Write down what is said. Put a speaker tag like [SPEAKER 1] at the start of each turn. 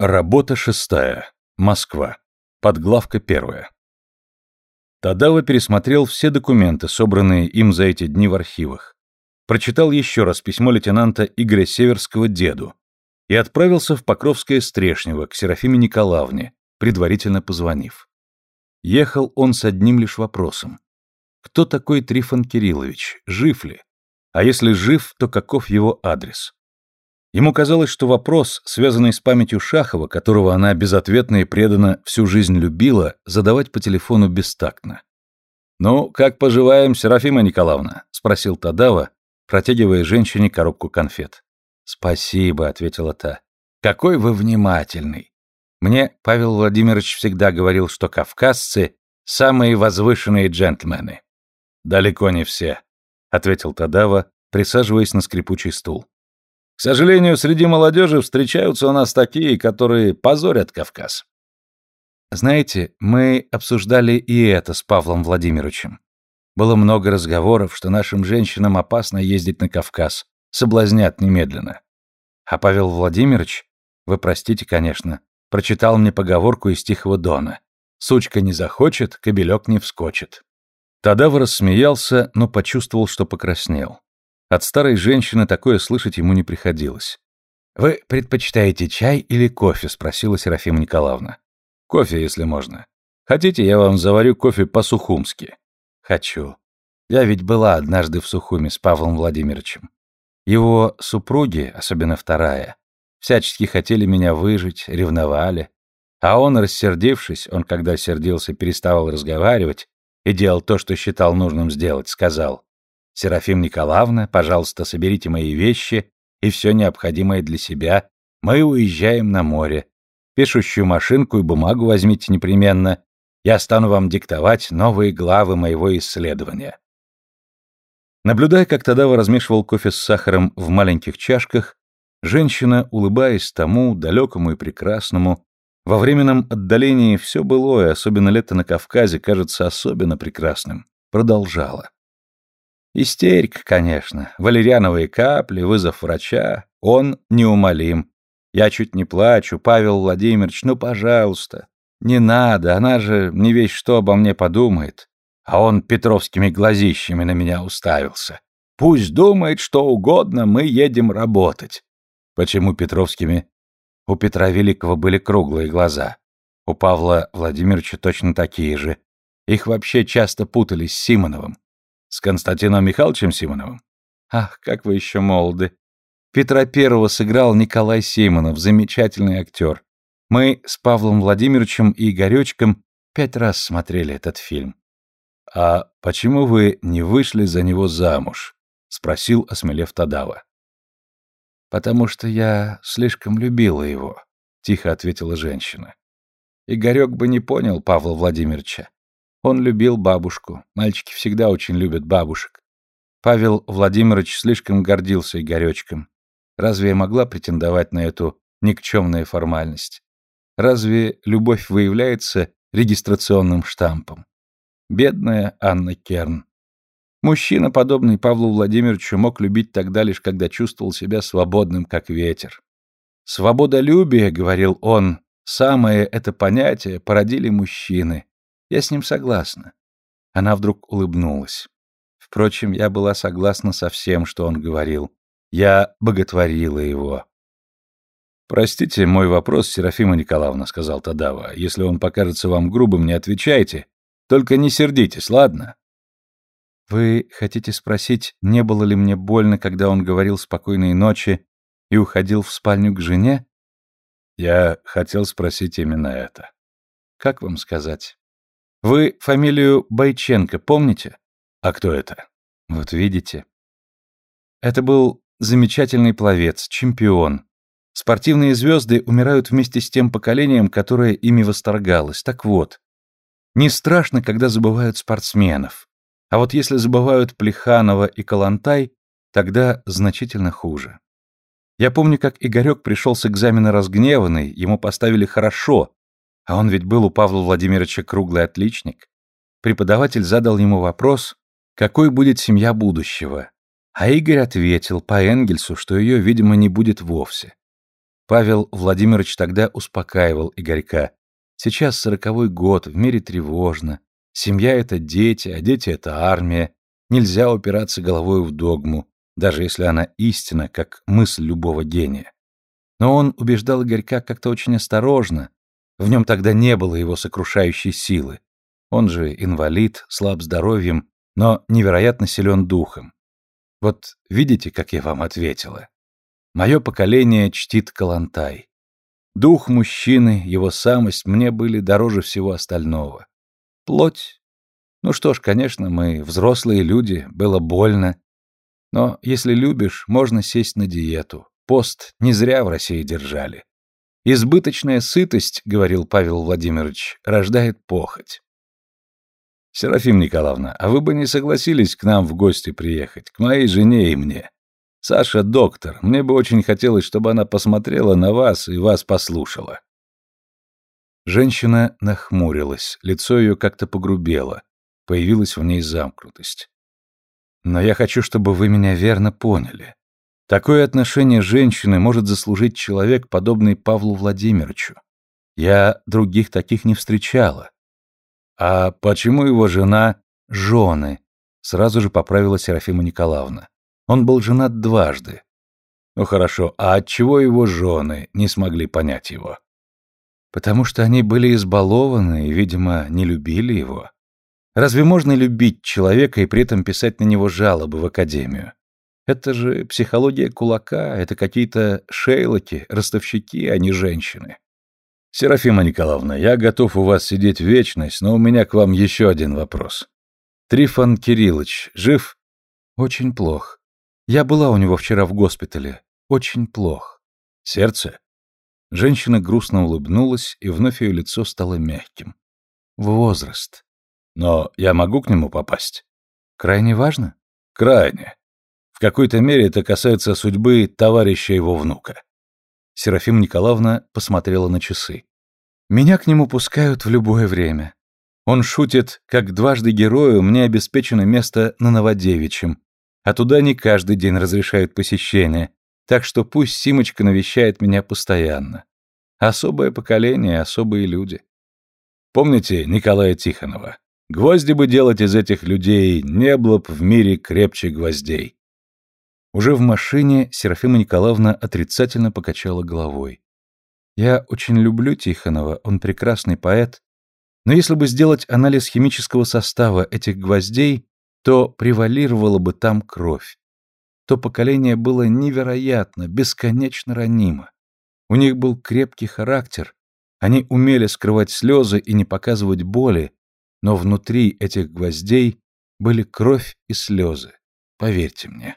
[SPEAKER 1] Работа шестая. Москва. Подглавка первая. Тадава пересмотрел все документы, собранные им за эти дни в архивах. Прочитал еще раз письмо лейтенанта Игоря Северского деду и отправился в Покровское Стрешнево к Серафиме Николаевне, предварительно позвонив. Ехал он с одним лишь вопросом. Кто такой Трифон Кириллович? Жив ли? А если жив, то каков его адрес? Ему казалось, что вопрос, связанный с памятью Шахова, которого она безответно и преданно всю жизнь любила, задавать по телефону бестактно. «Ну, как поживаем, Серафима Николаевна?» — спросил Тадава, протягивая женщине коробку конфет. «Спасибо», — ответила та. «Какой вы внимательный. Мне Павел Владимирович всегда говорил, что кавказцы — самые возвышенные джентльмены». «Далеко не все», — ответил Тадава, присаживаясь на скрипучий стул. К сожалению, среди молодежи встречаются у нас такие, которые позорят Кавказ. Знаете, мы обсуждали и это с Павлом Владимировичем. Было много разговоров, что нашим женщинам опасно ездить на Кавказ, соблазнят немедленно. А Павел Владимирович, вы простите, конечно, прочитал мне поговорку из Тихого Дона. «Сучка не захочет, кобелек не вскочит». Тадава рассмеялся, но почувствовал, что покраснел. От старой женщины такое слышать ему не приходилось. «Вы предпочитаете чай или кофе?» — спросила Серафима Николаевна. «Кофе, если можно. Хотите, я вам заварю кофе по-сухумски?» «Хочу. Я ведь была однажды в Сухуме с Павлом Владимировичем. Его супруги, особенно вторая, всячески хотели меня выжить, ревновали. А он, рассердившись, он, когда сердился, переставал разговаривать и делал то, что считал нужным сделать, сказал, Серафим Николаевна, пожалуйста, соберите мои вещи и все необходимое для себя. Мы уезжаем на море. Пишущую машинку и бумагу возьмите непременно. Я стану вам диктовать новые главы моего исследования. Наблюдая, как Тадава размешивал кофе с сахаром в маленьких чашках, женщина, улыбаясь тому, далекому и прекрасному, во временном отдалении все былое, особенно лето на Кавказе, кажется особенно прекрасным, продолжала. Истерика, конечно. Валериановые капли, вызов врача. Он неумолим. Я чуть не плачу. Павел Владимирович, ну, пожалуйста. Не надо, она же не весь что обо мне подумает. А он петровскими глазищами на меня уставился. Пусть думает что угодно, мы едем работать. Почему петровскими? У Петра Великого были круглые глаза. У Павла Владимировича точно такие же. Их вообще часто путали с Симоновым. С Константином Михайловичем Симоновым? Ах, как вы еще молоды. Петра Первого сыграл Николай Симонов, замечательный актер. Мы с Павлом Владимировичем и Игоречком пять раз смотрели этот фильм. «А почему вы не вышли за него замуж?» — спросил, осмелев Тадава. «Потому что я слишком любила его», — тихо ответила женщина. Игорек бы не понял Павла Владимировича. Он любил бабушку. Мальчики всегда очень любят бабушек. Павел Владимирович слишком гордился Игоречком. Разве я могла претендовать на эту никчемную формальность? Разве любовь выявляется регистрационным штампом? Бедная Анна Керн. Мужчина, подобный Павлу Владимировичу, мог любить тогда лишь когда чувствовал себя свободным, как ветер. «Свободолюбие», — говорил он, — «самое это понятие породили мужчины, я с ним согласна. Она вдруг улыбнулась. Впрочем, я была согласна со всем, что он говорил. Я боготворила его. «Простите мой вопрос, Серафима Николаевна», — сказал Тадава. «Если он покажется вам грубым, не отвечайте. Только не сердитесь, ладно?» «Вы хотите спросить, не было ли мне больно, когда он говорил спокойной ночи и уходил в спальню к жене?» «Я хотел спросить именно это». «Как вам сказать?» Вы фамилию Байченко помните? А кто это? Вот видите. Это был замечательный пловец, чемпион. Спортивные звезды умирают вместе с тем поколением, которое ими восторгалось. Так вот, не страшно, когда забывают спортсменов. А вот если забывают Плеханова и Калантай, тогда значительно хуже. Я помню, как Игорек пришел с экзамена разгневанный, ему поставили хорошо, а он ведь был у Павла Владимировича круглый отличник. Преподаватель задал ему вопрос, какой будет семья будущего. А Игорь ответил по Энгельсу, что ее, видимо, не будет вовсе. Павел Владимирович тогда успокаивал Игорька. Сейчас сороковой год, в мире тревожно. Семья — это дети, а дети — это армия. Нельзя упираться головой в догму, даже если она истина, как мысль любого гения. Но он убеждал Игорька как-то очень осторожно. В нем тогда не было его сокрушающей силы. Он же инвалид, слаб здоровьем, но невероятно силен духом. Вот видите, как я вам ответила? Мое поколение чтит Калантай. Дух мужчины, его самость мне были дороже всего остального. Плоть. Ну что ж, конечно, мы взрослые люди, было больно. Но если любишь, можно сесть на диету. Пост не зря в России держали. Избыточная сытость, говорил Павел Владимирович, рождает похоть. Серафим Николаевна, а вы бы не согласились к нам в гости приехать, к моей жене и мне? Саша доктор, мне бы очень хотелось, чтобы она посмотрела на вас и вас послушала. Женщина нахмурилась, лицо ее как-то погрубело, появилась в ней замкнутость. Но я хочу, чтобы вы меня верно поняли. Такое отношение женщины может заслужить человек, подобный Павлу Владимировичу. Я других таких не встречала. А почему его жена — жены? Сразу же поправила Серафима Николаевна. Он был женат дважды. Ну хорошо, а от чего его жены не смогли понять его? Потому что они были избалованы и, видимо, не любили его. Разве можно любить человека и при этом писать на него жалобы в академию? Это же психология кулака, это какие-то шейлоки, ростовщики, а не женщины. Серафима Николаевна, я готов у вас сидеть вечность, но у меня к вам еще один вопрос. Трифон Кириллович жив? Очень плохо. Я была у него вчера в госпитале. Очень плохо. Сердце? Женщина грустно улыбнулась, и вновь ее лицо стало мягким. Возраст. Но я могу к нему попасть? Крайне важно? Крайне. В какой-то мере это касается судьбы товарища его внука. Серафима Николаевна посмотрела на часы. Меня к нему пускают в любое время. Он шутит, как дважды герою мне обеспечено место на Новодевичьем, а туда не каждый день разрешают посещение, так что пусть Симочка навещает меня постоянно. Особое поколение, особые люди. Помните Николая Тихонова? Гвозди бы делать из этих людей, не было б в мире крепче гвоздей. Уже в машине Серафима Николаевна отрицательно покачала головой. Я очень люблю Тихонова, он прекрасный поэт, но если бы сделать анализ химического состава этих гвоздей, то превалировала бы там кровь. То поколение было невероятно, бесконечно ранимо. У них был крепкий характер, они умели скрывать слезы и не показывать боли, но внутри этих гвоздей были кровь и слезы, поверьте мне.